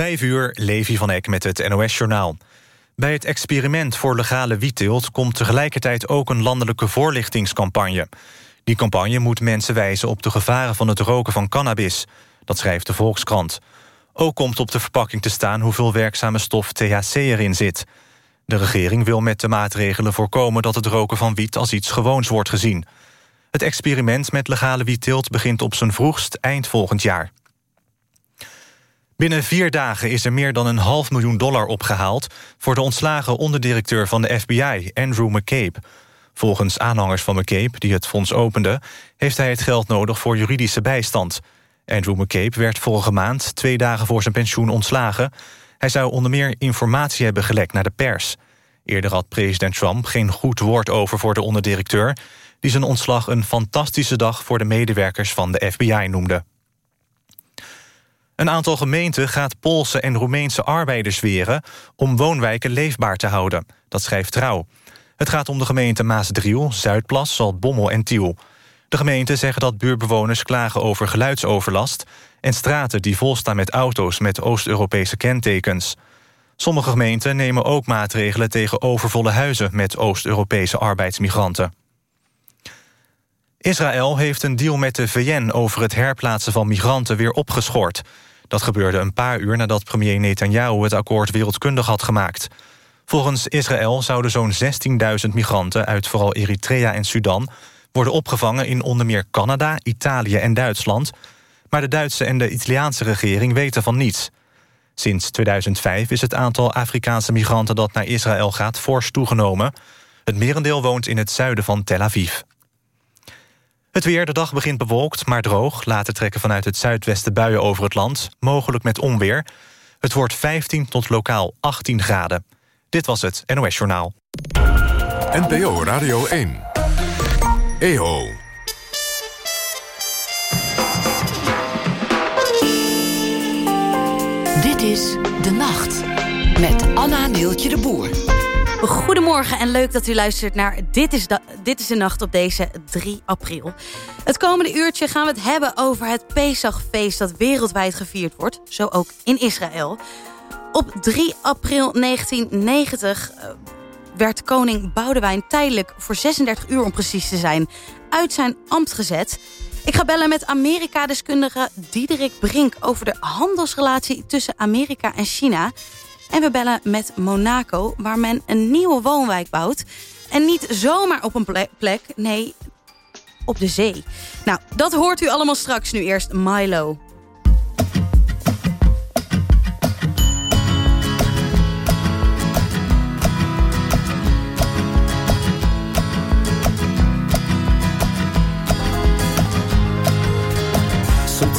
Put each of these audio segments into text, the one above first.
Vijf uur, Levi van Eck met het NOS-journaal. Bij het experiment voor legale wietteelt... komt tegelijkertijd ook een landelijke voorlichtingscampagne. Die campagne moet mensen wijzen op de gevaren van het roken van cannabis. Dat schrijft de Volkskrant. Ook komt op de verpakking te staan hoeveel werkzame stof THC erin zit. De regering wil met de maatregelen voorkomen... dat het roken van wiet als iets gewoons wordt gezien. Het experiment met legale wietteelt begint op zijn vroegst eind volgend jaar. Binnen vier dagen is er meer dan een half miljoen dollar opgehaald... voor de ontslagen onderdirecteur van de FBI, Andrew McCabe. Volgens aanhangers van McCabe, die het fonds opende... heeft hij het geld nodig voor juridische bijstand. Andrew McCabe werd vorige maand, twee dagen voor zijn pensioen, ontslagen. Hij zou onder meer informatie hebben gelekt naar de pers. Eerder had president Trump geen goed woord over voor de onderdirecteur... die zijn ontslag een fantastische dag voor de medewerkers van de FBI noemde. Een aantal gemeenten gaat Poolse en Roemeense arbeiders weren... om woonwijken leefbaar te houden. Dat schrijft Trouw. Het gaat om de gemeenten Maasdriel, Zuidplas, Zaltbommel en Tiel. De gemeenten zeggen dat buurbewoners klagen over geluidsoverlast... en straten die volstaan met auto's met Oost-Europese kentekens. Sommige gemeenten nemen ook maatregelen tegen overvolle huizen... met Oost-Europese arbeidsmigranten. Israël heeft een deal met de VN over het herplaatsen van migranten weer opgeschort. Dat gebeurde een paar uur nadat premier Netanyahu het akkoord wereldkundig had gemaakt. Volgens Israël zouden zo'n 16.000 migranten uit vooral Eritrea en Sudan... worden opgevangen in onder meer Canada, Italië en Duitsland... maar de Duitse en de Italiaanse regering weten van niets. Sinds 2005 is het aantal Afrikaanse migranten dat naar Israël gaat fors toegenomen. Het merendeel woont in het zuiden van Tel Aviv. Het weer, de dag begint bewolkt, maar droog. Later trekken vanuit het zuidwesten buien over het land. Mogelijk met onweer. Het wordt 15 tot lokaal 18 graden. Dit was het NOS Journaal. NPO Radio 1. EO. Dit is De Nacht. Met Anna Neeltje de Boer. Goedemorgen en leuk dat u luistert naar Dit is, de, Dit is Nacht op deze 3 april. Het komende uurtje gaan we het hebben over het Pesachfeest... dat wereldwijd gevierd wordt, zo ook in Israël. Op 3 april 1990 uh, werd koning Boudewijn tijdelijk... voor 36 uur om precies te zijn, uit zijn ambt gezet... Ik ga bellen met Amerika-deskundige Diederik Brink... over de handelsrelatie tussen Amerika en China... En we bellen met Monaco, waar men een nieuwe woonwijk bouwt. En niet zomaar op een plek, nee, op de zee. Nou, dat hoort u allemaal straks. Nu eerst Milo.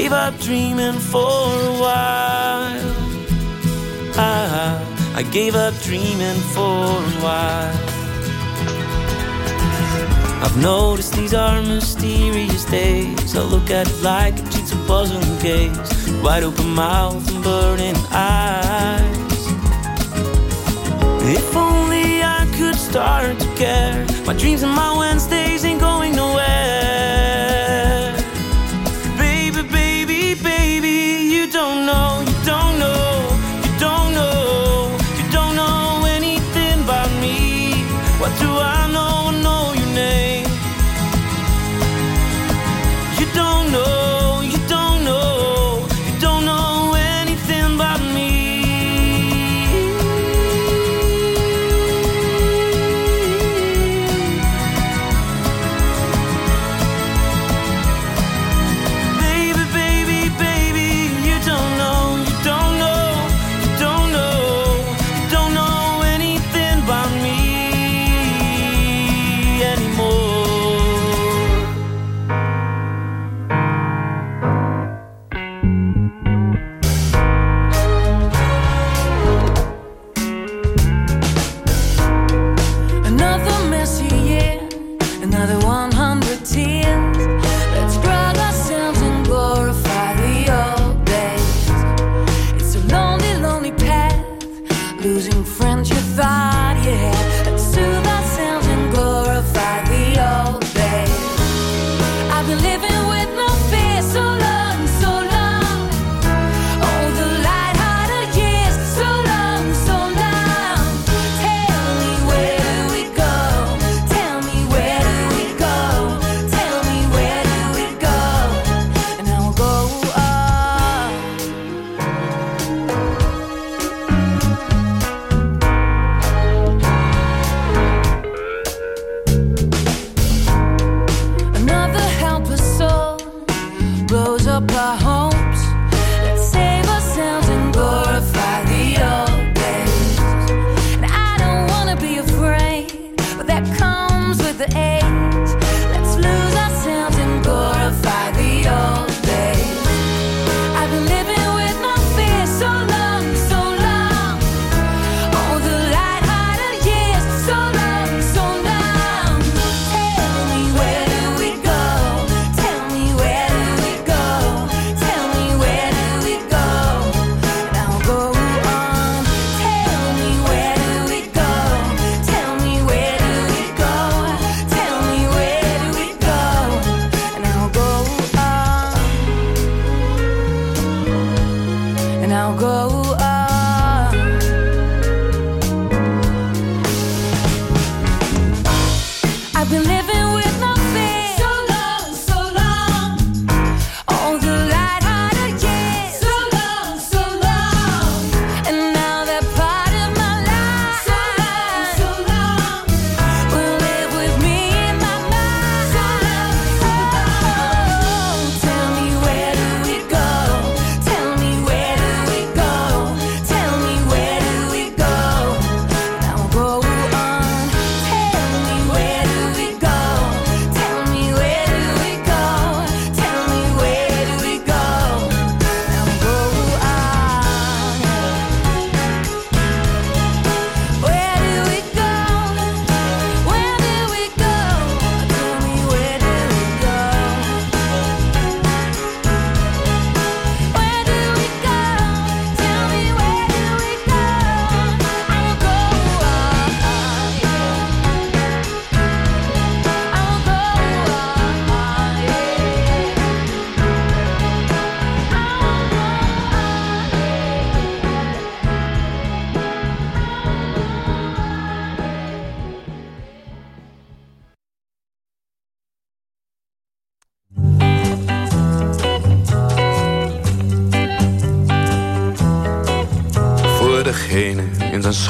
Gave up dreaming for a while. I, I gave up dreaming for a while. I've noticed these are mysterious days. I look at it like a jigsaw puzzle and gaze. Wide open mouth and burning eyes. If only I could start to care. My dreams and my Wednesdays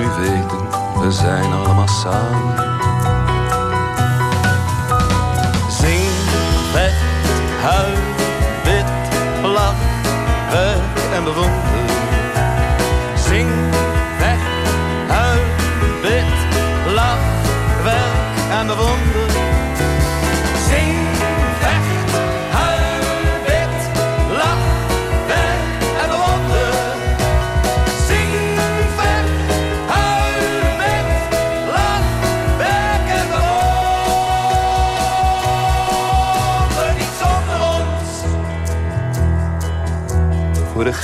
nu weten, we zijn allemaal samen. Zing, vet, huil, wit, lach, werk en bewonder. Zing, weg, huil, wit, lach, werk en bewonder.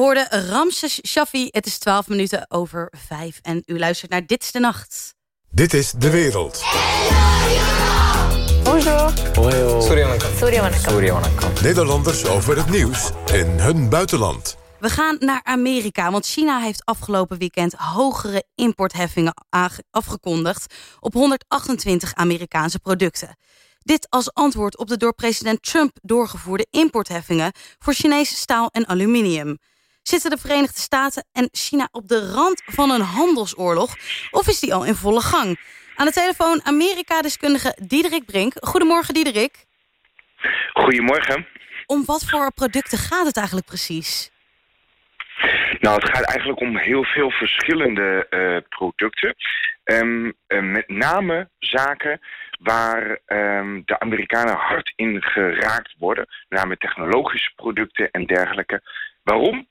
Hoorde Ramses Shaffi. Het is 12 minuten over 5 en u luistert naar Dit is de Nacht. Dit is de wereld. Nederlanders over het nieuws in hun buitenland. We gaan naar Amerika, want China heeft afgelopen weekend hogere importheffingen afgekondigd op 128 Amerikaanse producten. Dit als antwoord op de door president Trump doorgevoerde importheffingen voor Chinese staal en aluminium. Zitten de Verenigde Staten en China op de rand van een handelsoorlog of is die al in volle gang? Aan de telefoon Amerika-deskundige Diederik Brink. Goedemorgen Diederik. Goedemorgen. Om wat voor producten gaat het eigenlijk precies? Nou, het gaat eigenlijk om heel veel verschillende eh, producten. Ehm, eh, met name zaken waar ehm, de Amerikanen hard in geraakt worden. Met name technologische producten en dergelijke. Waarom?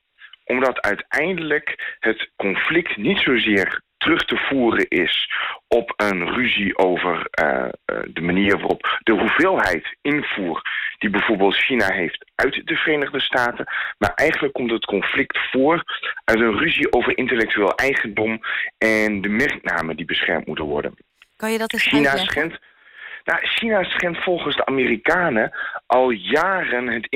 Omdat uiteindelijk het conflict niet zozeer terug te voeren is op een ruzie over eh, eh, de manier waarop de hoeveelheid invoer die bijvoorbeeld China heeft uit de Verenigde Staten. Maar eigenlijk komt het conflict voor uit een ruzie over intellectueel eigendom en de merknamen die beschermd moeten worden. Kan je dat eens China uitleggen? schendt, China schendt volgens de Amerikanen al jaren het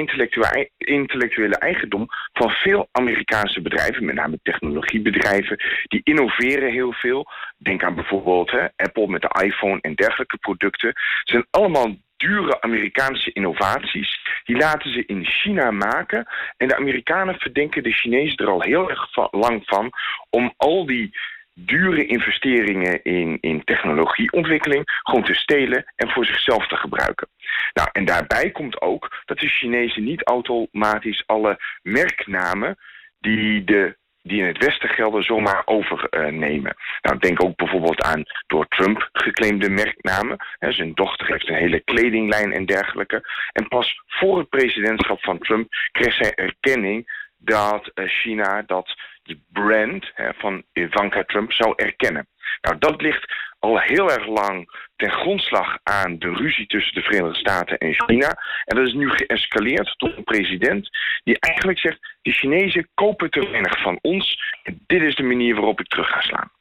intellectuele, eigendom van veel Amerikaanse bedrijven, met name technologiebedrijven, die innoveren heel veel. Denk aan bijvoorbeeld hè, Apple met de iPhone en dergelijke producten. Het zijn allemaal dure Amerikaanse innovaties. Die laten ze in China maken. En de Amerikanen verdenken de Chinezen er al heel erg lang van om al die dure investeringen in, in technologieontwikkeling gewoon te stelen en voor zichzelf te gebruiken. Nou, en daarbij komt ook dat de Chinezen niet automatisch alle merknamen die de die in het Westen gelden zomaar overnemen. nou, denk ook bijvoorbeeld aan door Trump geclaimde merknamen. Zijn dochter heeft een hele kledinglijn en dergelijke. En pas voor het presidentschap van Trump kreeg zij erkenning dat eh, China dat de brand hè, van Ivanka Trump zou erkennen. Nou, dat ligt al heel erg lang ten grondslag aan de ruzie tussen de Verenigde Staten en China. En dat is nu geëscaleerd tot een president die eigenlijk zegt... de Chinezen kopen te weinig van ons en dit is de manier waarop ik terug ga slaan.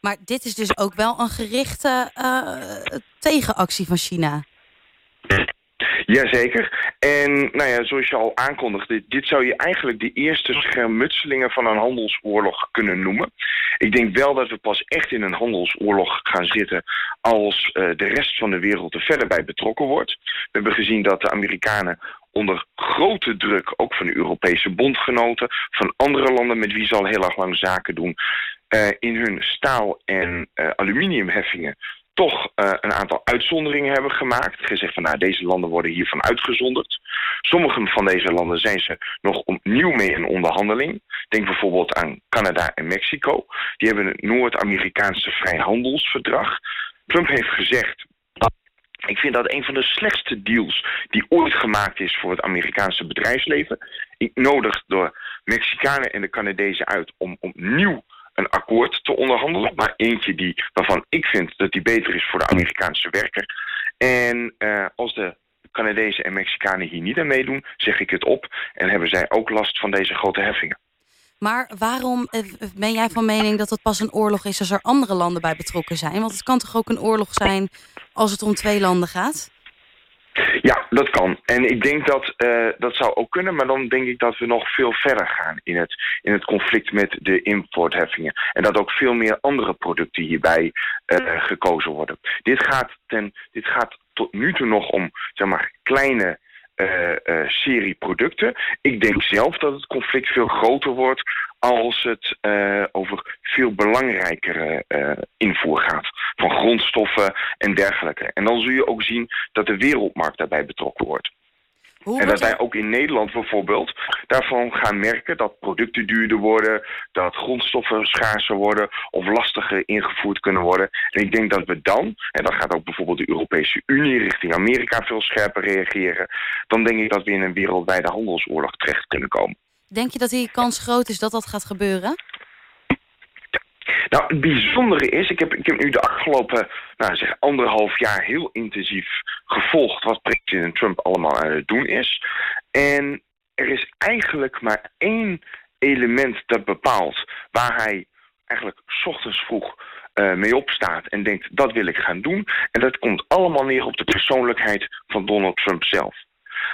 Maar dit is dus ook wel een gerichte eh, tegenactie van China. Jazeker. En nou ja, zoals je al aankondigde, dit zou je eigenlijk de eerste schermutselingen van een handelsoorlog kunnen noemen. Ik denk wel dat we pas echt in een handelsoorlog gaan zitten als uh, de rest van de wereld er verder bij betrokken wordt. We hebben gezien dat de Amerikanen onder grote druk, ook van de Europese bondgenoten, van andere landen met wie ze al heel erg lang zaken doen, uh, in hun staal- en uh, aluminiumheffingen toch uh, een aantal uitzonderingen hebben gemaakt. Gezegd van nou, deze landen worden hiervan uitgezonderd. Sommige van deze landen zijn ze nog opnieuw mee in onderhandeling. Denk bijvoorbeeld aan Canada en Mexico. Die hebben het Noord-Amerikaanse vrijhandelsverdrag. Trump heeft gezegd ik vind dat een van de slechtste deals die ooit gemaakt is voor het Amerikaanse bedrijfsleven. Ik nodig de Mexicanen en de Canadezen uit om opnieuw een akkoord te onderhandelen. Maar eentje die, waarvan ik vind dat die beter is voor de Amerikaanse werker. En uh, als de Canadezen en Mexicanen hier niet aan meedoen, zeg ik het op. En hebben zij ook last van deze grote heffingen. Maar waarom eh, ben jij van mening dat het pas een oorlog is als er andere landen bij betrokken zijn? Want het kan toch ook een oorlog zijn als het om twee landen gaat? Ja, dat kan. En ik denk dat eh, dat zou ook kunnen, maar dan denk ik dat we nog veel verder gaan in het, in het conflict met de importheffingen. En dat ook veel meer andere producten hierbij eh, gekozen worden. Dit gaat, ten, dit gaat tot nu toe nog om zeg maar, kleine eh, serie producten. Ik denk zelf dat het conflict veel groter wordt als het eh, over veel belangrijkere eh, invoer gaat. Van grondstoffen en dergelijke. En dan zul je ook zien dat de wereldmarkt daarbij betrokken wordt. Hoe En dat wij ook in Nederland bijvoorbeeld daarvan gaan merken dat producten duurder worden, dat grondstoffen schaarser worden of lastiger ingevoerd kunnen worden. En ik denk dat we dan, en dan gaat ook bijvoorbeeld de Europese Unie richting Amerika veel scherper reageren, dan denk ik dat we in een wereldwijde handelsoorlog terecht kunnen komen. Denk je dat die kans groot is dat dat gaat gebeuren? Nou, het bijzondere is, ik heb, ik heb nu de afgelopen nou, zeg, anderhalf jaar heel intensief gevolgd wat president Trump allemaal aan het doen is. En er is eigenlijk maar één element dat bepaalt waar hij eigenlijk ochtends vroeg eh, mee opstaat en denkt dat wil ik gaan doen. En dat komt allemaal neer op de persoonlijkheid van Donald Trump zelf.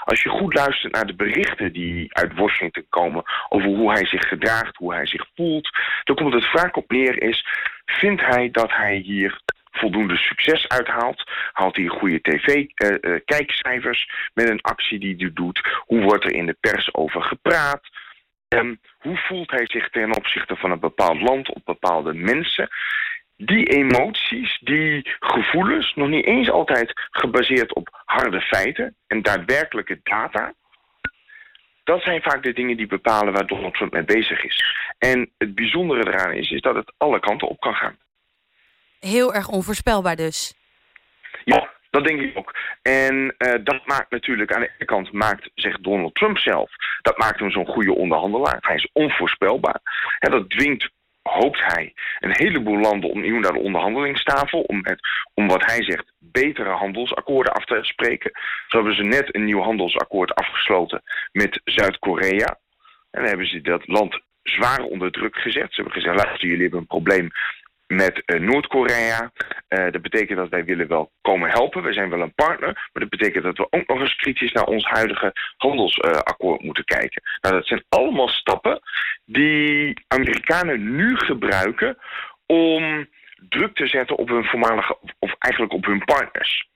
Als je goed luistert naar de berichten die uit Washington komen over hoe hij zich gedraagt, hoe hij zich voelt, dan komt het vaak op neer is, vindt hij dat hij hier voldoende succes uithaalt? Haalt hij goede tv-kijkcijfers met een actie die hij doet? Hoe wordt er in de pers over gepraat? Ehm, hoe voelt hij zich ten opzichte van een bepaald land of bepaalde mensen? Die emoties, die gevoelens, nog niet eens altijd gebaseerd op harde feiten en daadwerkelijke data. Dat zijn vaak de dingen die bepalen waar Donald Trump mee bezig is. En het bijzondere eraan is, is dat het alle kanten op kan gaan. Heel erg onvoorspelbaar dus. Ja, dat denk ik ook. En eh, dat maakt natuurlijk aan de ene kant, maakt, zegt Donald Trump zelf, dat maakt hem zo'n goede onderhandelaar. Hij is onvoorspelbaar. En dat dwingt, hoopt hij, een heleboel landen opnieuw naar de onderhandelingstafel om, het, om wat hij zegt betere handelsakkoorden af te spreken. Zo hebben ze net een nieuw handelsakkoord afgesloten met Zuid-Korea. En dan hebben ze dat land zwaar onder druk gezet. Ze hebben gezegd, luister, jullie hebben een probleem met eh, Noord-Korea. Eh, dat betekent dat wij willen wel komen helpen. We zijn wel een partner. Maar dat betekent dat we ook nog eens kritisch naar ons huidige handelsakkoord moeten kijken. Nou, dat zijn allemaal stappen die Amerikanen nu gebruiken om druk te zetten op hun voormalige, of eigenlijk op hun partners.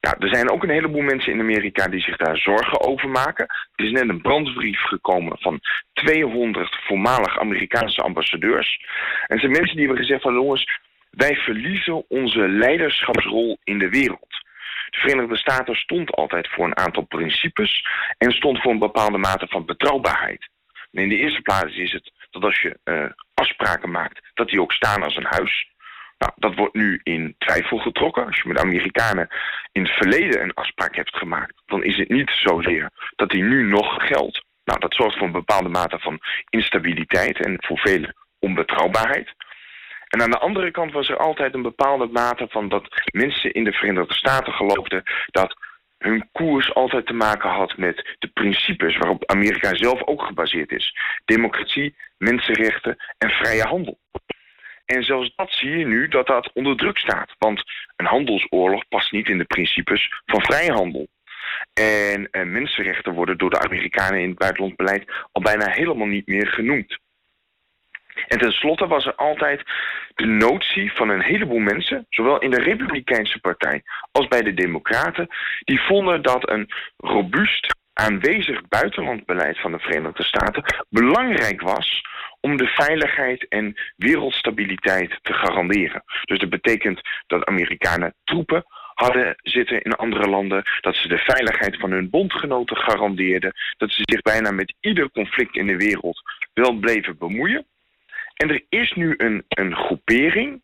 Nou, er zijn ook een heleboel mensen in Amerika die zich daar zorgen over maken. Er is net een brandbrief gekomen van 200 voormalig Amerikaanse ambassadeurs. En het zijn mensen die hebben gezegd van jongens, wij verliezen onze leiderschapsrol in de wereld. De Verenigde Staten stond altijd voor een aantal principes en stond voor een bepaalde mate van betrouwbaarheid. In de eerste plaats is het dat als je eh, afspraken maakt, dat die ook staan als een huis. Nou, dat wordt nu in twijfel getrokken. Als je met Amerikanen in het verleden een afspraak hebt gemaakt, dan is het niet zozeer dat die nu nog geldt. Nou, dat zorgt voor een bepaalde mate van instabiliteit en voor velen onbetrouwbaarheid. En aan de andere kant was er altijd een bepaalde mate van dat mensen in de Verenigde Staten geloofden dat hun koers altijd te maken had met de principes waarop Amerika zelf ook gebaseerd is. Democratie, mensenrechten en vrije handel. En zelfs dat zie je nu dat dat onder druk staat. Want een handelsoorlog past niet in de principes van vrijhandel. En eh, mensenrechten worden door de Amerikanen in het buitenlands beleid al bijna helemaal niet meer genoemd. En tenslotte was er altijd de notie van een heleboel mensen, zowel in de Republikeinse Partij als bij de Democraten, die vonden dat een robuust aanwezig buitenlandbeleid van de Verenigde Staten belangrijk was om de veiligheid en wereldstabiliteit te garanderen. Dus dat betekent dat Amerikanen troepen hadden zitten in andere landen, dat ze de veiligheid van hun bondgenoten garandeerden, dat ze zich bijna met ieder conflict in de wereld wel bleven bemoeien. En er is nu een, een groepering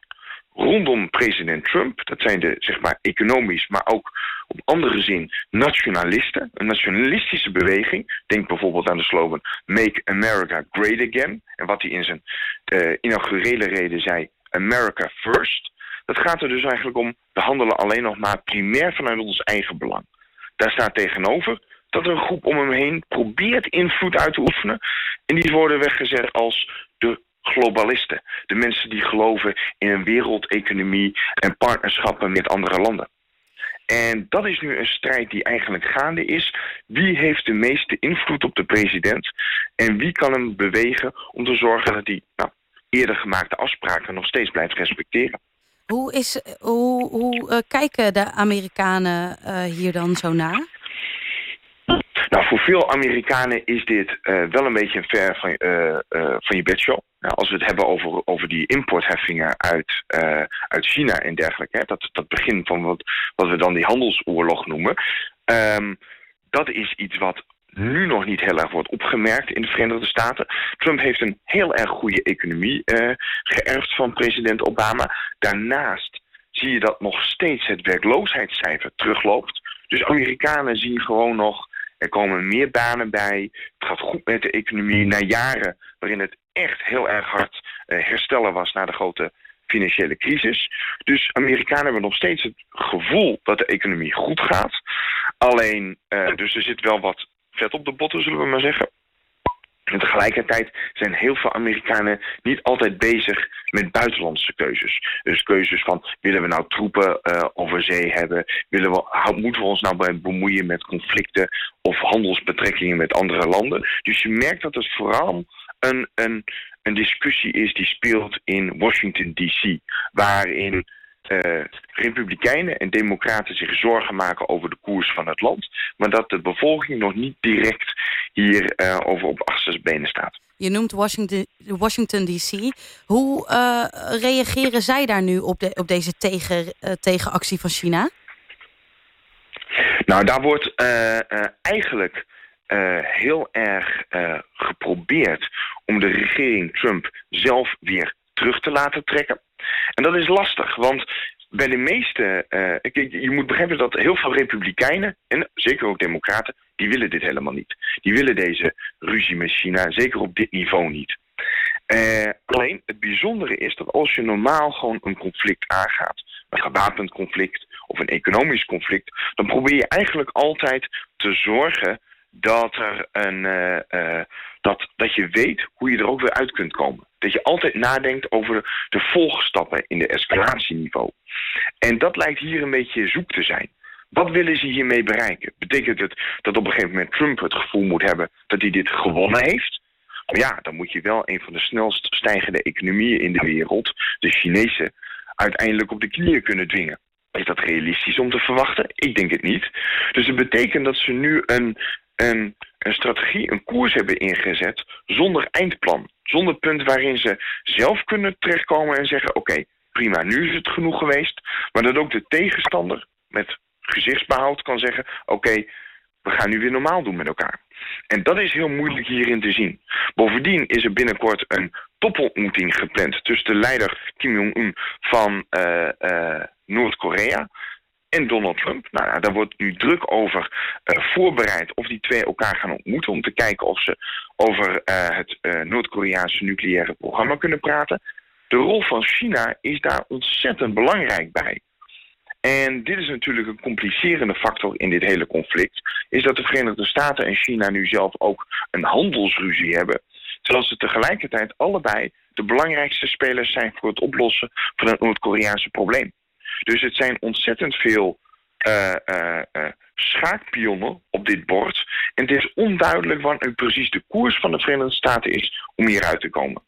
rondom president Trump. Dat zijn de, zeg maar, economisch, maar ook op andere zin nationalisten. Een nationalistische beweging. Denk bijvoorbeeld aan de slogan Make America Great Again. En wat hij in zijn uh, inaugurele reden zei, America First. Dat gaat er dus eigenlijk om, we handelen alleen nog maar primair vanuit ons eigen belang. Daar staat tegenover dat er een groep om hem heen probeert invloed uit te oefenen. En die worden weggezet als de globalisten. De mensen die geloven in een wereldeconomie en partnerschappen met andere landen. En dat is nu een strijd die eigenlijk gaande is. Wie heeft de meeste invloed op de president? En wie kan hem bewegen om te zorgen dat hij nou, eerder gemaakte afspraken nog steeds blijft respecteren? Hoe, is, hoe, hoe eh, kijken de Amerikanen eh, hier dan zo naar? Nou, voor veel Amerikanen is dit eh, wel een beetje een ver van, eh, eh, van je bedshow. Nou, als we het hebben over, over die importheffingen uit, uit China en dergelijke, hè, dat, dat begin van wat, wat we dan die handelsoorlog noemen, ehm, dat is iets wat nu nog niet heel erg wordt opgemerkt in de Verenigde Staten. Trump heeft een heel erg goede economie geërfd van president Obama. Daarnaast zie je dat nog steeds het werkloosheidscijfer terugloopt. Dus Amerikanen zien gewoon nog, er komen meer banen bij. Het gaat goed met de economie na jaren waarin het echt heel erg hard eh, herstellen was na de grote financiële crisis. Dus Amerikanen hebben nog steeds het gevoel dat de economie goed gaat. Alleen, eh, dus er zit wel wat vet op de botten, zullen we maar zeggen. En tegelijkertijd zijn heel veel Amerikanen niet altijd bezig met buitenlandse keuzes. Dus keuzes van, willen we nou troepen eh, over zee hebben? Willen we, moeten we ons nou bemoeien met conflicten of handelsbetrekkingen met andere landen? Dus je merkt dat het vooral een, een, een discussie is die speelt in Washington D.C. Waarin eh, republikeinen en democraten zich zorgen maken over de koers van het land. Maar dat de bevolking nog niet direct hier eh, over op achtersbenen staat. Je noemt Washington, Washington D.C. Hoe eh, reageren zij daar nu op, de, op deze tegen, tegenactie van China? Nou, daar wordt eigenlijk heel erg geprobeerd om de regering Trump zelf weer terug te laten trekken. En dat is lastig, want bij de meeste... eh, je moet begrijpen dat heel veel republikeinen, en zeker ook democraten, die willen dit helemaal niet. Die willen deze ruzie met China, zeker op dit niveau niet. Eh, alleen het bijzondere is dat als je normaal gewoon een conflict aangaat, een gewapend conflict of een economisch conflict, dan probeer je eigenlijk altijd te zorgen dat, er een, eh, dat, dat je weet hoe je er ook weer uit kunt komen. Dat je altijd nadenkt over de volgstappen in de escalatieniveau. En dat lijkt hier een beetje zoek te zijn. Wat willen ze hiermee bereiken? Betekent het dat op een gegeven moment Trump het gevoel moet hebben dat hij dit gewonnen heeft? Maar ja, dan moet je wel een van de snelst stijgende economieën in de wereld, de Chinese, uiteindelijk op de knieën kunnen dwingen. Is dat realistisch om te verwachten? Ik denk het niet. Dus het betekent dat ze nu een, een, een strategie, een koers hebben ingezet zonder eindplan. Zonder punt waarin ze zelf kunnen terechtkomen en zeggen... oké, prima, nu is het genoeg geweest. Maar dat ook de tegenstander met gezichtsbehoud kan zeggen... oké, we gaan nu weer normaal doen met elkaar. En dat is heel moeilijk hierin te zien. Bovendien is er binnenkort een topontmoeting gepland... tussen de leider Kim Jong-un van eh, eh, Noord-Korea en Donald Trump. Nou, ja, daar wordt nu druk over eh, voorbereid of die twee elkaar gaan ontmoeten... om te kijken of ze over eh, het eh, Noord-Koreaanse nucleaire programma kunnen praten. De rol van China is daar ontzettend belangrijk bij. En dit is natuurlijk een complicerende factor in dit hele conflict... is dat de Verenigde Staten en China nu zelf ook een handelsruzie hebben... terwijl ze tegelijkertijd allebei de belangrijkste spelers zijn... voor het oplossen van het Noord-Koreaanse probleem. Dus het zijn ontzettend veel eh, schaakpionnen op dit bord. En het is onduidelijk wat nu precies de koers van de Verenigde Staten is om hieruit te komen.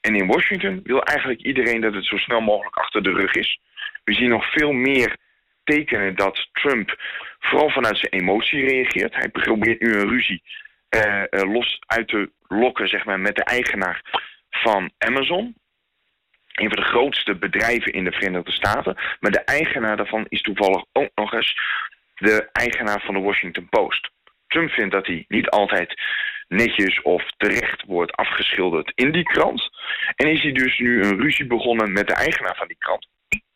En in Washington wil eigenlijk iedereen dat het zo snel mogelijk achter de rug is. We zien nog veel meer tekenen dat Trump vooral vanuit zijn emotie reageert. Hij probeert nu een ruzie los uit te lokken zeg maar, met de eigenaar van Amazon. Een van de grootste bedrijven in de Verenigde Staten. Maar de eigenaar daarvan is toevallig ook nog eens de eigenaar van de Washington Post. Trump vindt dat hij niet altijd netjes of terecht wordt afgeschilderd in die krant. En is hij dus nu een ruzie begonnen met de eigenaar van die krant.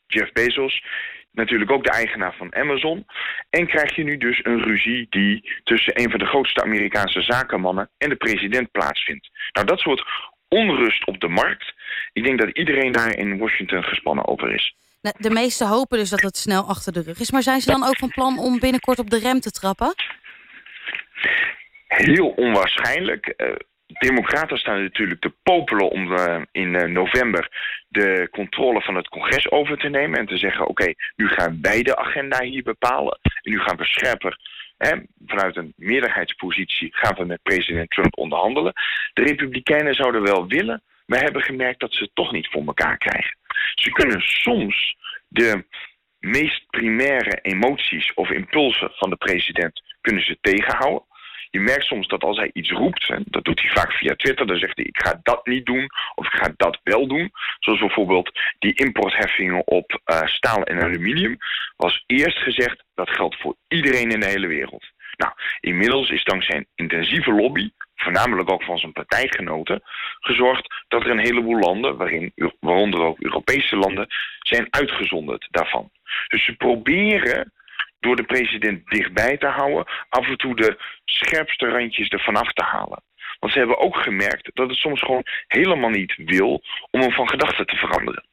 Jeff Bezos, natuurlijk ook de eigenaar van Amazon. En krijg je nu dus een ruzie die tussen een van de grootste Amerikaanse zakenmannen en de president plaatsvindt. Nou, dat soort onrust op de markt. Ik denk dat iedereen daar in Washington gespannen over is. Nou, De meesten hopen dus dat het snel achter de rug is. Maar zijn ze dan ook van plan om binnenkort op de rem te trappen? heel onwaarschijnlijk. Eh, Democraten staan natuurlijk te popelen om eh, in eh, november de controle van het congres over te nemen en te zeggen: oké, nu gaan wij de agenda hier bepalen. En nu gaan we scherper, vanuit een meerderheidspositie, gaan we met president Trump onderhandelen. De Republikeinen zouden wel willen, maar hebben gemerkt dat ze het toch niet voor elkaar krijgen. Ze kunnen soms de meest primaire emoties of impulsen van de president kunnen ze tegenhouden. Je merkt soms dat als hij iets roept, en dat doet hij vaak via Twitter, dan zegt hij ik ga dat niet doen of ik ga dat wel doen. Zoals bijvoorbeeld die importheffingen op eh, staal en aluminium. Was eerst gezegd dat geldt voor iedereen in de hele wereld. Nou, inmiddels is dankzij een intensieve lobby, voornamelijk ook van zijn partijgenoten, gezorgd dat er een heleboel landen, waarin, waaronder ook Europese landen, zijn uitgezonderd daarvan. Dus ze proberen door de president dichtbij te houden, af en toe de scherpste randjes ervan af te halen. Want ze hebben ook gemerkt dat het soms gewoon helemaal niet wil om hem van gedachten te veranderen.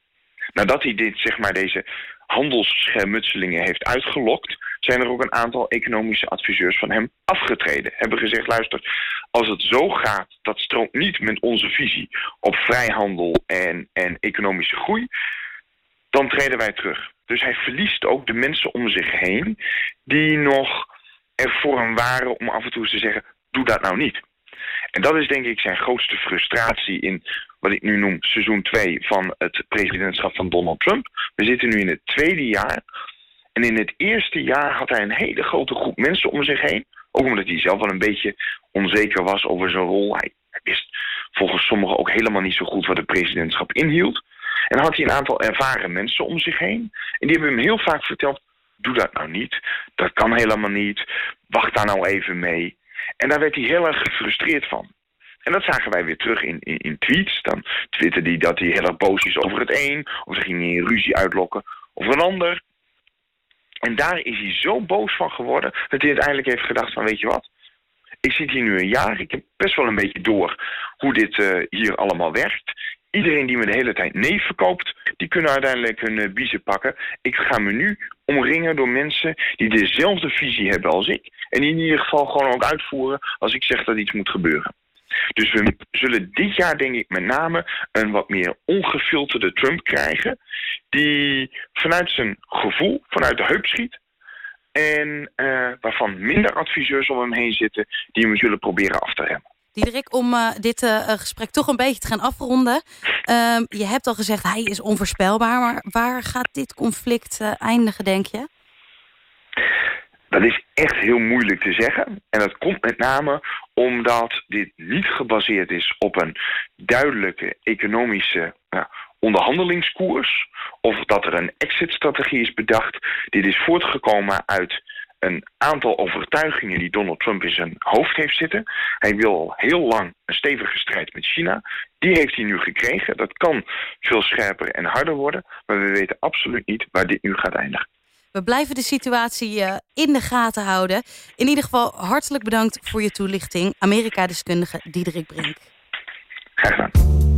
Nadat hij dit, zeg maar, deze handelsschermutselingen heeft uitgelokt, zijn er ook een aantal economische adviseurs van hem afgetreden. Hebben gezegd, luister, als het zo gaat, dat stroomt niet met onze visie op vrijhandel en, en economische groei, dan treden wij terug. Dus hij verliest ook de mensen om zich heen die nog er voor hem waren om af en toe te zeggen, doe dat nou niet. En dat is denk ik zijn grootste frustratie in wat ik nu noem seizoen 2 van het presidentschap van Donald Trump. We zitten nu in het tweede jaar. En in het eerste jaar had hij een hele grote groep mensen om zich heen. Ook omdat hij zelf wel een beetje onzeker was over zijn rol. Hij, wist volgens sommigen ook helemaal niet zo goed wat het presidentschap inhield. En had hij een aantal ervaren mensen om zich heen. En die hebben hem heel vaak verteld, doe dat nou niet. Dat kan helemaal niet. Wacht daar nou even mee. En daar werd hij heel erg gefrustreerd van. En dat zagen wij weer terug in, in, in tweets. Dan twitterde hij dat hij heel erg boos is over het een. Of ze gingen een ruzie uitlokken over een ander. En daar is hij zo boos van geworden... dat hij uiteindelijk heeft gedacht van weet je wat... Ik zit hier nu een jaar. Ik heb best wel een beetje door hoe dit uh, hier allemaal werkt. Iedereen die me de hele tijd nee verkoopt, die kunnen uiteindelijk hun uh, biezen pakken. Ik ga me nu omringen door mensen die dezelfde visie hebben als ik. En die in ieder geval gewoon ook uitvoeren als ik zeg dat iets moet gebeuren. Dus we zullen dit jaar denk ik met name een wat meer ongefilterde Trump krijgen. Die vanuit zijn gevoel, vanuit de heup schiet. En uh, waarvan minder adviseurs om hem heen zitten die hem zullen proberen af te remmen. Diederik, om uh, dit uh, gesprek toch een beetje te gaan afronden. Uh, je hebt al gezegd, hij is onvoorspelbaar. Maar waar gaat dit conflict eindigen, denk je? Dat is echt heel moeilijk te zeggen. En dat komt met name omdat dit niet gebaseerd is op een duidelijke economische onderhandelingskoers. Of dat er een exit-strategie is bedacht. Dit is voortgekomen uit een aantal overtuigingen die Donald Trump in zijn hoofd heeft zitten. Hij wil al heel lang een stevige strijd met China. Die heeft hij nu gekregen. Dat kan veel scherper en harder worden. Maar we weten absoluut niet waar dit nu gaat eindigen. We blijven de situatie uh, in de gaten houden. In ieder geval hartelijk bedankt voor je toelichting. Amerika-deskundige Diederik Brink. Graag gedaan.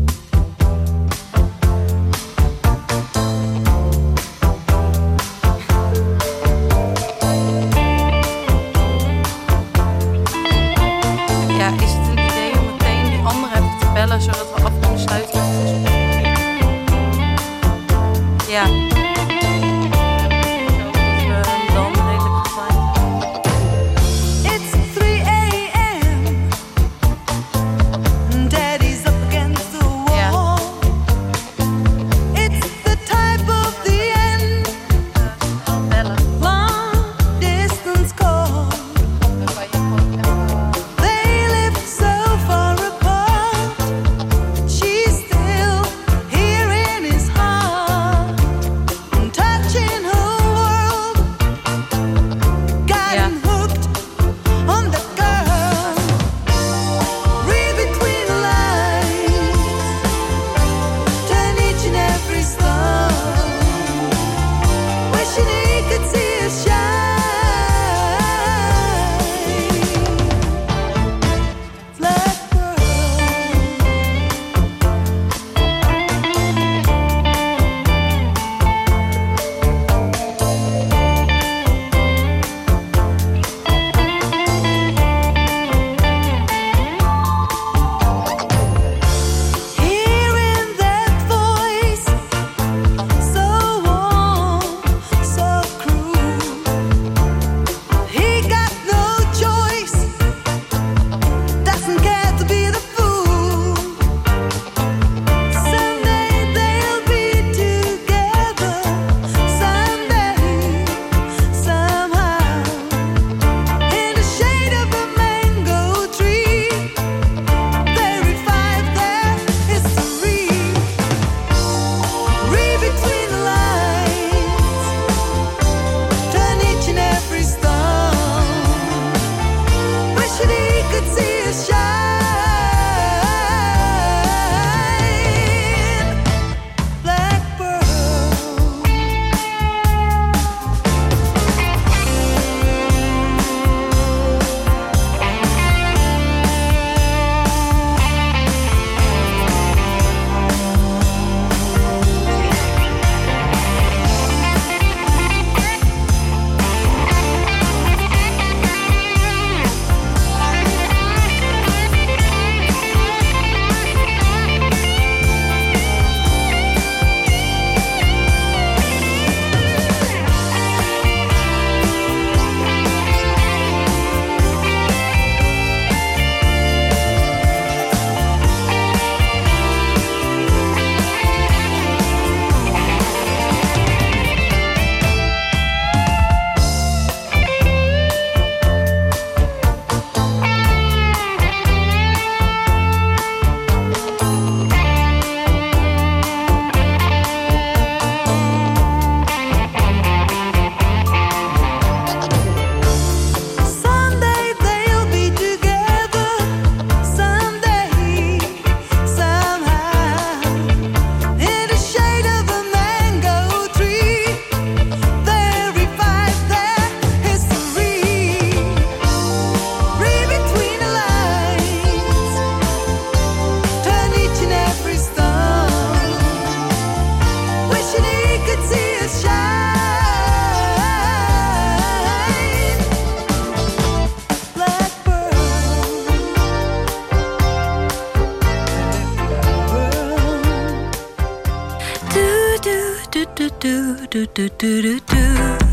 Do do do do do.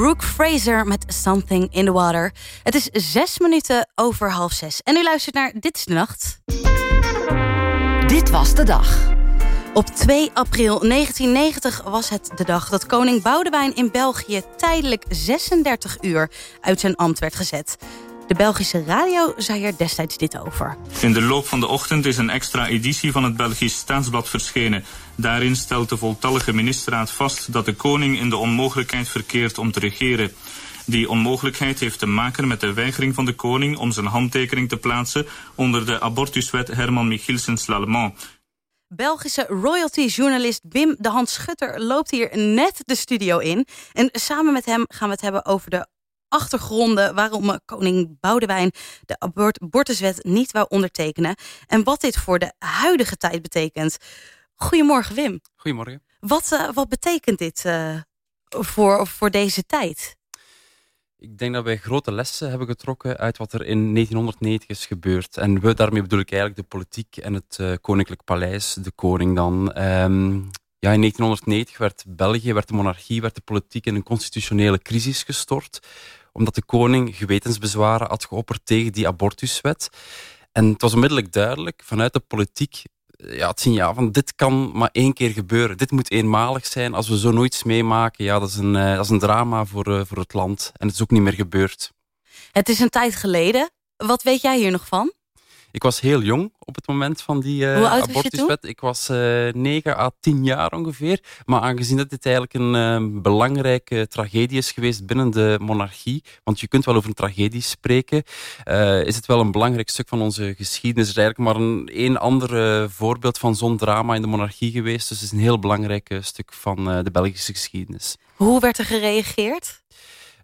Brooke Fraser met Something in the Water. Het is zes minuten over half zes. En u luistert naar Dit is de Nacht. Dit was de dag. Op 2 april 1990 was het de dag dat koning Boudewijn in België... tijdelijk 36 uur uit zijn ambt werd gezet. De Belgische radio zei er destijds dit over. In de loop van de ochtend is een extra editie van het Belgisch Staatsblad verschenen. Daarin stelt de voltallige ministerraad vast dat de koning in de onmogelijkheid verkeert om te regeren. Die onmogelijkheid heeft te maken met de weigering van de koning om zijn handtekening te plaatsen onder de abortuswet Herman Michielsens Lallemand. Belgische royalty-journalist Wim de Hans Schutter loopt hier net de studio in. En samen met hem gaan we het hebben over de achtergronden... waarom koning Boudewijn de abort- abortuswet niet wou ondertekenen... en wat dit voor de huidige tijd betekent. Goedemorgen, Wim. Goedemorgen. Wat, eh, wat betekent dit eh, voor, voor deze tijd? Ik denk dat wij grote lessen hebben getrokken uit wat er in 1990 is gebeurd. En we, daarmee bedoel ik eigenlijk de politiek en het eh, koninklijk paleis, de koning dan. Ehm, ja, in 1990 werd België, werd de monarchie, werd de politiek in een constitutionele crisis gestort. Omdat de koning gewetensbezwaren had geopperd tegen die abortuswet. En het was onmiddellijk duidelijk vanuit de politiek ja, het signaal van dit kan maar één keer gebeuren. Dit moet eenmalig zijn. Als we zo nooit meemaken, ja, dat is een, eh, dat is een drama voor, eh, voor het land. En het is ook niet meer gebeurd. Het is een tijd geleden. Wat weet jij hier nog van? Ik was heel jong op het moment van die je abortuswet. Ik was eh 9 à 10 jaar ongeveer. Maar aangezien dat dit eigenlijk een eh, belangrijke tragedie is geweest binnen de monarchie, want je kunt wel over een tragedie spreken, is het wel een belangrijk stuk van onze geschiedenis. Er is eigenlijk maar een één ander voorbeeld van zo'n drama in de monarchie geweest. Dus het is een heel belangrijk stuk van de Belgische geschiedenis. Hoe werd er gereageerd?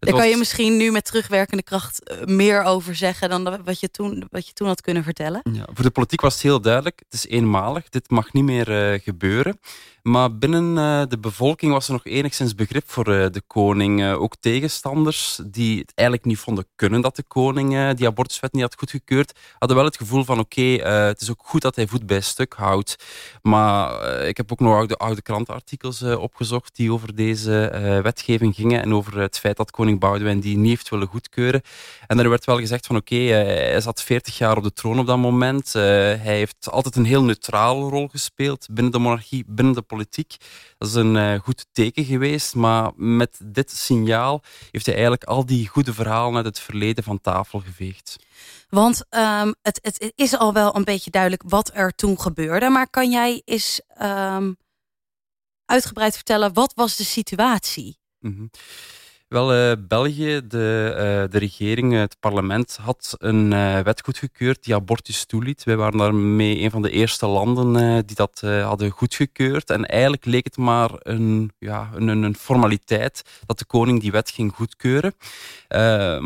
Daar kan je misschien nu met terugwerkende kracht eh, meer over zeggen dan wat je toen, wat je toen had kunnen vertellen. Ja, voor de politiek was het heel duidelijk. Het is eenmalig. Dit mag niet meer eh, gebeuren. Maar binnen eh, de bevolking was er nog enigszins begrip voor de koning. Ook tegenstanders die het eigenlijk niet vonden kunnen dat de koning die abortuswet niet had goedgekeurd, hadden wel het gevoel van oké, het is ook goed dat hij voet bij stuk houdt. Maar ik heb ook nog oude, oude krantenartikels opgezocht die over deze wetgeving gingen en over het feit dat koning Boudewijn die niet heeft willen goedkeuren. En er werd wel gezegd van oké, eh, hij zat 40 jaar op de troon op dat moment. Eh, hij heeft altijd een heel neutrale rol gespeeld binnen de monarchie, binnen de politiek. Dat is een eh, goed teken geweest, maar met dit signaal heeft hij eigenlijk al die goede verhalen uit het verleden van tafel geveegd. Want ehm, het, het, is al wel een beetje duidelijk wat er toen gebeurde. Maar kan jij eens ehm, uitgebreid vertellen, wat was de situatie? Mhm. Wel, eh, België, de, eh, de regering, het parlement, had een eh, wet goedgekeurd die abortus toeliet. Wij waren daarmee een van de eerste landen die dat hadden goedgekeurd. En eigenlijk leek het maar een, ja, een, een- formaliteit dat de koning die wet ging goedkeuren.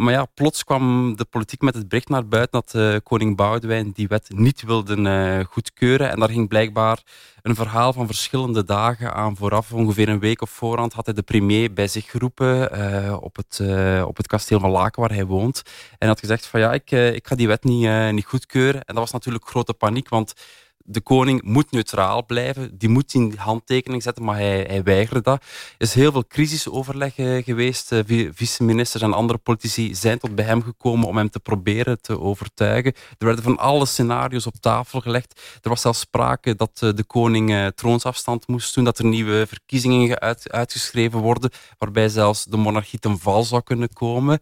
Maar ja, plots kwam de politiek met het bericht naar buiten dat koning Boudewijn die wet niet wilde goedkeuren. En daar ging blijkbaar een verhaal van verschillende dagen aan vooraf. Ongeveer een week op voorhand had hij de premier bij zich geroepen eh, op, het, eh, op het kasteel van Laken waar hij woont. En had gezegd van ja, ik, eh, ik ga die wet niet, niet goedkeuren. En dat was natuurlijk grote paniek, want de koning moet neutraal blijven. Die moet die handtekening zetten, maar hij, hij weigerde dat. Er is heel veel crisisoverleg eh, geweest. Eh, vi- Vice-ministers en andere politici zijn tot bij hem gekomen om hem te proberen te overtuigen. Er werden van alle scenario's op tafel gelegd. Er was zelfs sprake dat eh, de koning troonsafstand moest doen, dat er nieuwe verkiezingen ge- uit, uitgeschreven worden, waarbij zelfs de monarchie ten val zou kunnen komen.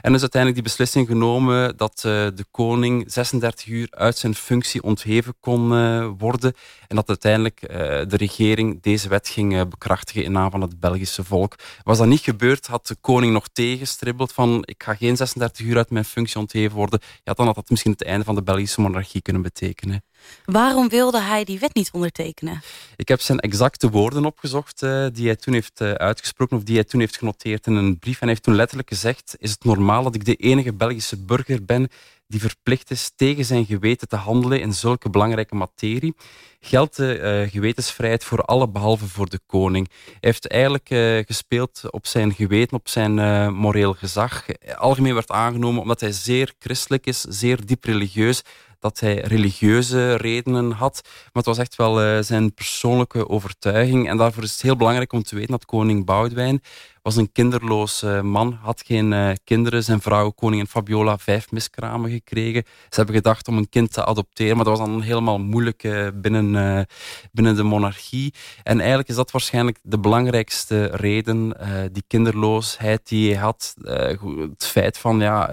En is uiteindelijk die beslissing genomen dat de koning 36 uur uit zijn functie ontheven kon worden. En dat uiteindelijk eh, de regering deze wet ging eh, bekrachtigen in naam van het Belgische volk. Was dat niet gebeurd, had de koning nog tegenstribbeld van ik ga geen 36 uur uit mijn functie ontheven worden. Ja, dan had dat misschien het einde van de Belgische monarchie kunnen betekenen. Waarom wilde hij die wet niet ondertekenen? Ik heb zijn exacte woorden opgezocht eh, die hij toen heeft eh, uitgesproken of die hij toen heeft genoteerd in een brief. En hij heeft toen letterlijk gezegd, is het normaal dat ik de enige Belgische burger ben die verplicht is tegen zijn geweten te handelen in zulke belangrijke materie? Geldt de eh, gewetensvrijheid voor alle behalve voor de koning? Hij heeft eigenlijk eh, gespeeld op zijn geweten, op zijn eh, moreel gezag. Algemeen werd aangenomen omdat hij zeer christelijk is, zeer diep religieus dat hij religieuze redenen had. Maar het was echt wel eh, zijn persoonlijke overtuiging. En daarvoor is het heel belangrijk om te weten dat koning Boudewijn was een kinderloos eh, man, had geen eh, kinderen. Zijn vrouw, koningin Fabiola, vijf miskramen gekregen. Ze hebben gedacht om een kind te adopteren, maar dat was dan helemaal moeilijk binnen, binnen de monarchie. En eigenlijk is dat waarschijnlijk de belangrijkste reden, die kinderloosheid die hij had. Het feit van, ja...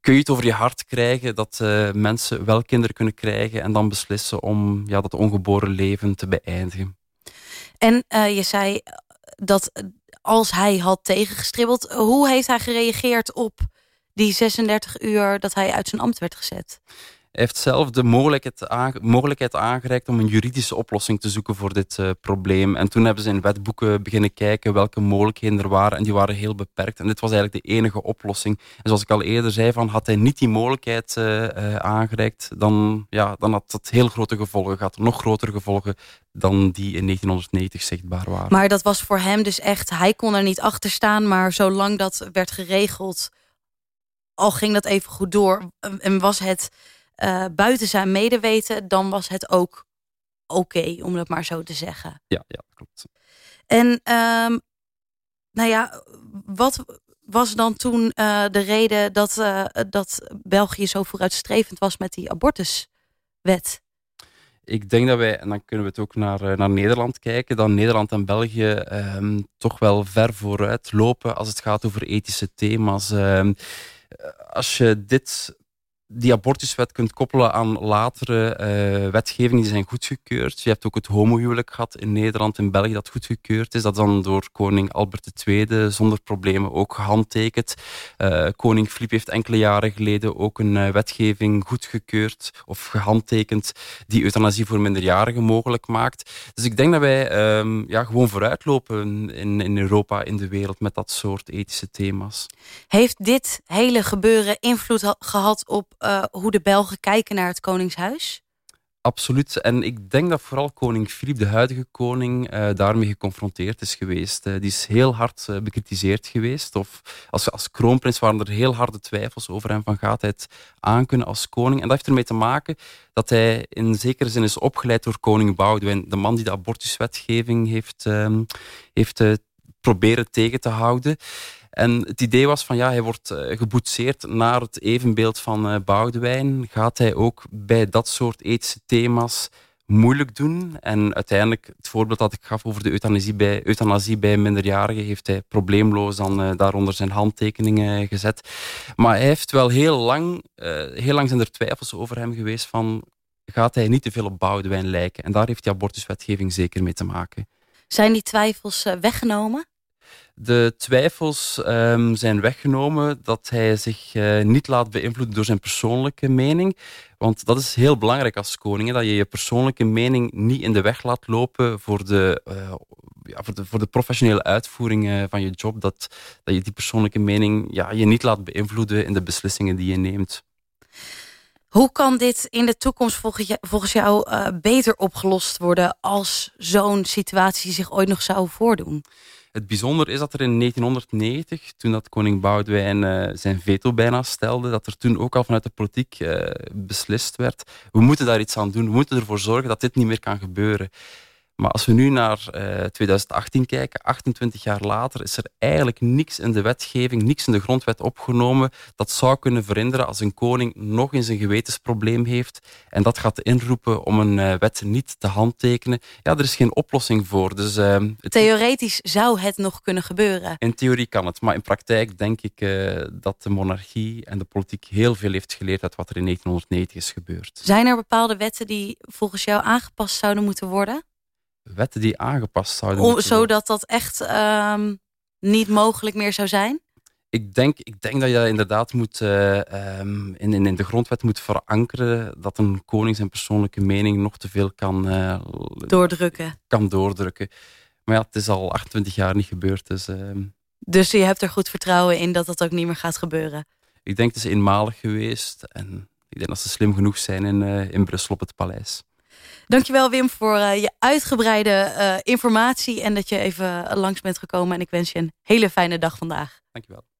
kun je het over je hart krijgen dat eh, mensen wel kinderen kunnen krijgen en dan beslissen om ja, dat ongeboren leven te beëindigen. En eh, je zei dat eh, als hij had tegengestribbeld, hoe heeft hij gereageerd op die 36 uur dat hij uit zijn ambt werd gezet? Heeft zelf de mogelijkheid, mogelijkheid aangereikt om een juridische oplossing te zoeken voor dit eh, probleem. En toen hebben ze in wetboeken beginnen kijken welke mogelijkheden er waren. En die waren heel beperkt. En dit was eigenlijk de enige oplossing. En zoals ik al eerder zei, van, had hij niet die mogelijkheid eh, eh, aangereikt, dan, ja, dan had dat heel grote gevolgen gehad. Nog grotere gevolgen dan die in 1990 zichtbaar waren. Maar dat was voor hem dus echt, hij kon er niet achter staan, maar zolang dat werd geregeld, al ging dat even goed door en was het eh, buiten zijn medeweten, dan was het ook oké, om het maar zo te zeggen. Ja, ja klopt. En ehm, nou ja, wat was dan toen eh, de reden dat, eh, dat België zo vooruitstrevend was met die abortuswet? Ik denk dat wij, en dan kunnen we het ook naar, naar Nederland kijken, dat Nederland en België ehm, toch wel ver vooruit lopen als het gaat over ethische thema's. Ehm, als je dit die abortuswet kunt koppelen aan latere uh, wetgevingen die zijn goedgekeurd. Je hebt ook het homohuwelijk gehad in Nederland en België dat goedgekeurd is. Dat dan door koning Albert II zonder problemen ook gehandtekend. Uh, koning Filip heeft enkele jaren geleden ook een uh, wetgeving goedgekeurd of gehandtekend die euthanasie voor minderjarigen mogelijk maakt. Dus ik denk dat wij um, ja, gewoon vooruitlopen in, in Europa, in de wereld met dat soort ethische thema's. Heeft dit hele gebeuren invloed gehad op uh, hoe de Belgen kijken naar het Koningshuis? Absoluut. En ik denk dat vooral koning Filip, de huidige koning, uh, daarmee geconfronteerd is geweest. Uh, die is heel hard bekritiseerd geweest. Of als, als kroonprins waren er heel harde twijfels over hem van gaat hij het aankunnen als koning. En dat heeft ermee te maken dat hij in zekere zin is opgeleid door koning Boudewijn. De man die de abortuswetgeving heeft, ehm, heeft proberen tegen te houden. En het idee was van ja, hij wordt uh, geboetseerd naar het evenbeeld van uh, Boudewijn. Gaat hij ook bij dat soort ethische thema's moeilijk doen? En uiteindelijk, het voorbeeld dat ik gaf over de euthanasie bij, euthanasie bij minderjarigen, heeft hij probleemloos dan uh, daaronder zijn handtekeningen gezet. Maar hij heeft wel heel lang, heel lang zijn er twijfels over hem geweest van gaat hij niet te veel op Boudewijn lijken? En daar heeft die abortuswetgeving zeker mee te maken. Zijn die twijfels weggenomen? De twijfels um, zijn weggenomen dat hij zich uh, niet laat beïnvloeden door zijn persoonlijke mening. Want dat is heel belangrijk als koning, dat je je persoonlijke mening niet in de weg laat lopen voor de, uh, ja, voor de, voor de professionele uitvoering uh, van je job. Dat, dat je die persoonlijke mening ja, je niet laat beïnvloeden in de beslissingen die je neemt. Hoe kan dit in de toekomst volgens jou beter opgelost worden als zo'n situatie zich ooit nog zou voordoen? Het bijzonder is dat er in 1990, toen dat koning Boudewijn uh, zijn veto bijna stelde, dat er toen ook al vanuit de politiek uh, beslist werd, we moeten daar iets aan doen, we moeten ervoor zorgen dat dit niet meer kan gebeuren. Maar als we nu naar uh, 2018 kijken, 28 jaar later, is er eigenlijk niks in de wetgeving, niks in de grondwet opgenomen dat zou kunnen verhinderen als een koning nog eens een gewetensprobleem heeft en dat gaat inroepen om een uh, wet niet te handtekenen. Ja, er is geen oplossing voor. Dus, uh, het... Theoretisch zou het nog kunnen gebeuren. In theorie kan het, maar in praktijk denk ik dat de monarchie en de politiek heel veel heeft geleerd uit wat er in 1990 is gebeurd. Zijn er bepaalde wetten die volgens jou aangepast zouden moeten worden? Wetten die aangepast zouden Om, Zodat dat echt um, niet mogelijk meer zou zijn? Ik denk, ik denk dat je inderdaad moet, uh, um, in, in, in de grondwet moet verankeren dat een koning zijn persoonlijke mening nog te veel kan... Uh, doordrukken. Kan doordrukken. Maar ja, het is al 28 jaar niet gebeurd. Dus, uh, dus je hebt er goed vertrouwen in dat dat ook niet meer gaat gebeuren? Ik denk het is eenmalig geweest. En ik denk dat ze slim genoeg zijn in, uh, in Brussel op het paleis. Dankjewel Wim voor uh, je uitgebreide uh, informatie en dat je even langs bent gekomen. En ik wens je een hele fijne dag vandaag. Dankjewel.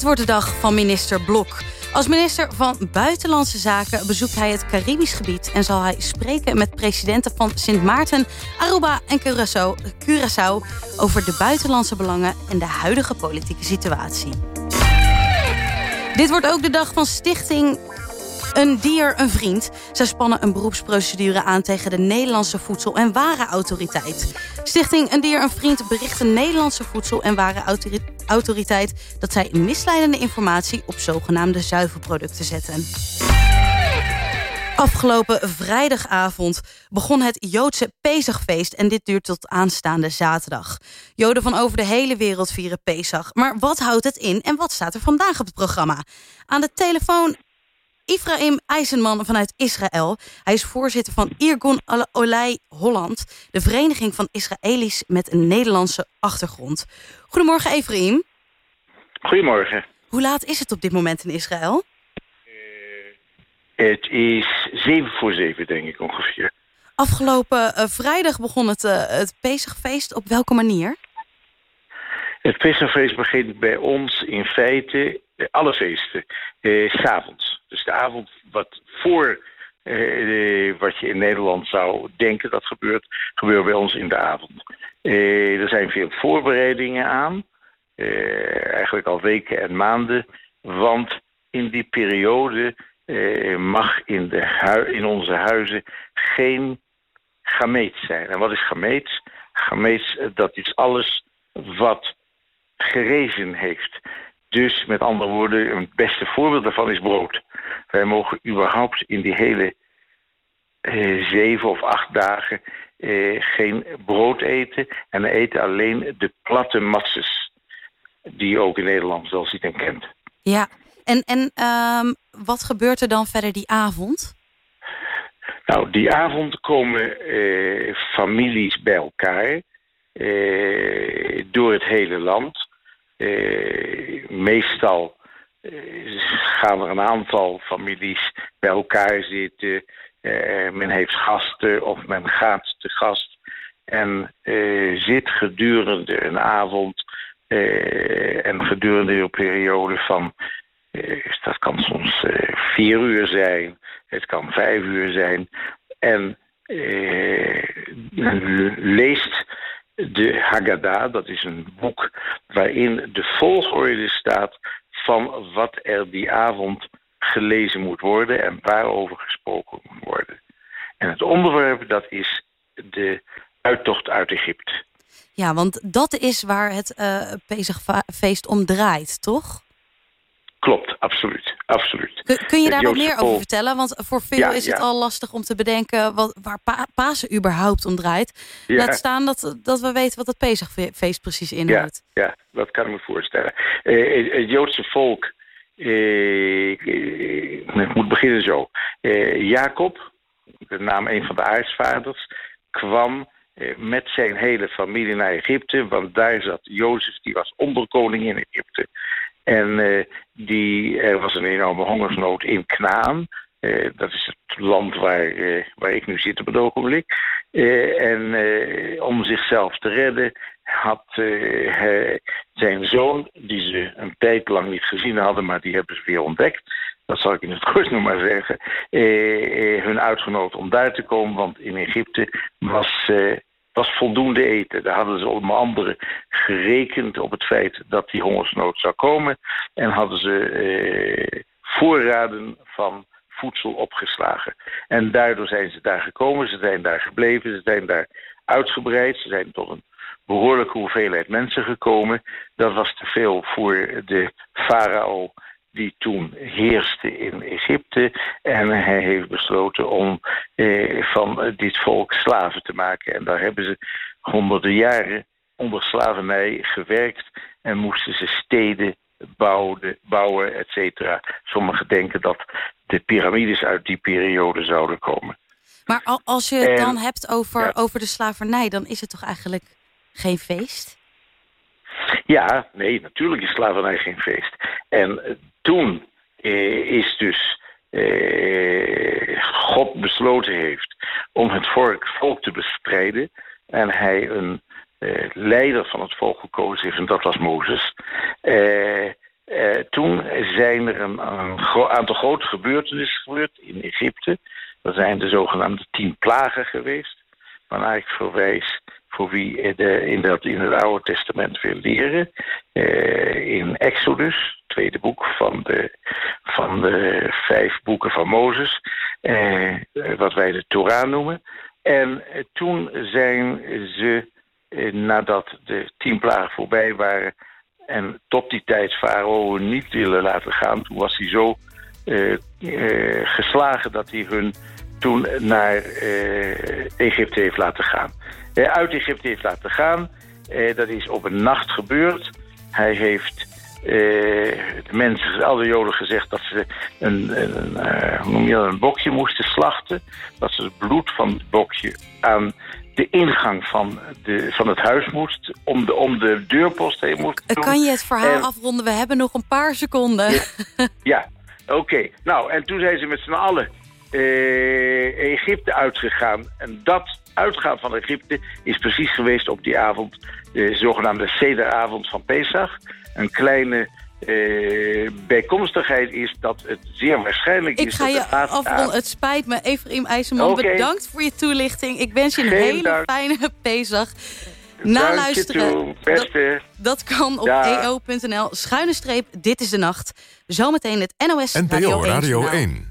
Dit wordt de dag van minister Blok. Als minister van Buitenlandse Zaken bezoekt hij het Caribisch gebied... en zal hij spreken met presidenten van Sint Maarten, Aruba en Curaçao, Curaçao... over de buitenlandse belangen en de huidige politieke situatie. Dit wordt ook de dag van Stichting Een Dier, Een Vriend. Zij spannen een beroepsprocedure aan tegen de Nederlandse Voedsel- en Warenautoriteit. Stichting Een Dier, Een Vriend bericht de Nederlandse Voedsel- en Warenautoriteit... dat zij misleidende informatie op zogenaamde zuivelproducten zetten. Afgelopen vrijdagavond begon het Joodse Pesachfeest... en dit duurt tot aanstaande zaterdag. Joden van over de hele wereld vieren Pesach. Maar wat houdt het in en wat staat er vandaag op het programma? Aan de telefoon Ifraim Eisenman vanuit Israël. Hij is voorzitter van Irgun Olei Holland... de vereniging van Israëli's met een Nederlandse achtergrond. Goedemorgen, Ifraim. Goedemorgen. Hoe laat is het op dit moment in Israël? Het is zeven voor zeven, denk ik ongeveer. Afgelopen eh, vrijdag begon het, eh, het Pesachfeest. Op welke manier? Het Pesachfeest begint bij ons in feite, eh, alle feesten, eh, s'avonds. Dus de avond wat voor eh, wat je in Nederland zou denken dat gebeurt, gebeurt bij ons in de avond. Eh, er zijn veel voorbereidingen aan, eh, eigenlijk al weken en maanden. Want in die periode eh, mag in, de in onze huizen geen gameet zijn. En wat is gameet? Gameet, eh, dat is alles wat gerezen heeft. Dus met andere woorden, een beste voorbeeld daarvan is brood. Wij mogen überhaupt in die hele eh, zeven of acht dagen eh, geen brood eten. En eten alleen de platte matzes. Die je ook in Nederland wel ziet en kent. Ja, en, en ehm, wat gebeurt er dan verder die avond? Nou, die avond komen eh, families bij elkaar. eh, door het hele land. Eh, meestal eh, gaan er een aantal families bij elkaar zitten. Eh, men heeft gasten of men gaat te gast. En zit gedurende een avond en gedurende een periode van... dat kan soms vier uur zijn, het kan vijf uur zijn. En leest de Haggadah, dat is een boek waarin de volgorde staat van wat er die avond gelezen moet worden en waarover gesproken moet worden. En het onderwerp dat is de uittocht uit Egypte. Ja, want dat is waar het eh Pesachfeest om draait, toch? Klopt, absoluut. Absoluut. Kun, kun je Het daar wat meer over vertellen? Want voor veel Ja, is het al lastig om te bedenken wat, waar pa Pasen überhaupt om draait. Ja. Laat staan dat, dat we weten wat het Pesachfeest precies inhoudt. ja, dat kan ik me voorstellen. Eh, het, het Joodse volk, eh, eh, ik moet beginnen zo. Eh, Jacob, de naam een van de aartsvaders, kwam eh, met zijn hele familie naar Egypte, want daar zat Jozef, die was onderkoning in Egypte. En eh, die, er was een enorme hongersnood in Knaan. Eh, dat is het land waar, eh, waar ik nu zit op het ogenblik. En om zichzelf te redden had hij- zijn zoon, die ze een tijd lang niet gezien hadden, maar die hebben ze weer ontdekt. Dat zal ik in het kort nog maar zeggen. hun uitgenodigd om daar te komen, want in Egypte was, was voldoende eten. Daar hadden ze onder andere gerekend op het feit dat die hongersnood zou komen. En hadden ze eh, voorraden van voedsel opgeslagen. En daardoor zijn ze daar gekomen, ze zijn daar gebleven, ze zijn daar uitgebreid. Ze zijn tot een behoorlijke hoeveelheid mensen gekomen. Dat was te veel voor de farao die toen heerste in Egypte. En hij heeft besloten om eh, van dit volk slaven te maken. En daar hebben ze honderden jaren onder slavernij gewerkt en moesten ze steden bouwen, bouwen et cetera. Sommigen denken dat de piramides uit die periode zouden komen. Maar al- als je het dan hebt over, over de slavernij, dan is het toch eigenlijk geen feest? Ja, nee, natuurlijk is slavernij geen feest. En toen eh, is dus eh, God besloten heeft om het volk, volk te bestrijden. En hij een eh, leider van het volk gekozen heeft, en dat was Mozes. Eh, eh, toen zijn er een, een aantal grote gebeurtenissen gebeurd in Egypte. Er zijn de zogenaamde tien plagen geweest. Waarnaar ik verwijs voor wie in, dat, in het Oude Testament wil leren. Eh, in Exodus, tweede boek van de, van de vijf boeken van Mozes. eh, eh, wat wij de Torah noemen. En toen zijn ze, nadat de tien plagen voorbij waren... en tot die tijd Farao niet willen laten gaan... toen was hij zo geslagen dat hij hun toen naar Egypte heeft laten gaan. Eh, uit Egypte heeft laten gaan. Eh, dat is op een nacht gebeurd. Hij heeft eh, de mensen, alle Joden gezegd dat ze een, een, een bokje moesten slachten. Dat ze het bloed van het bokje aan de ingang van, de, van het huis moest, om de, om de deurpost heen moest doen. Kan je het verhaal En- afronden? We hebben nog een paar seconden. Ja, oké. Nou, en toen zijn ze met z'n allen eh, Egypte uitgegaan. En dat uitgaan van Egypte is precies geweest op die avond, de zogenaamde Sederavond van Pesach. Een kleine eh, bijkomstigheid is dat het zeer waarschijnlijk Ik is ga dat je afronden. Het spijt me, Ephraim IJzerman. Oké. Bedankt voor je toelichting. Ik wens je een Geen hele dank. fijne Pesach. Naluisteren. beste. Dat kan op eo.nl. Schuine streep, dit is de nacht. Zometeen het NOS NPO Radio 1. Radio journaal. 1.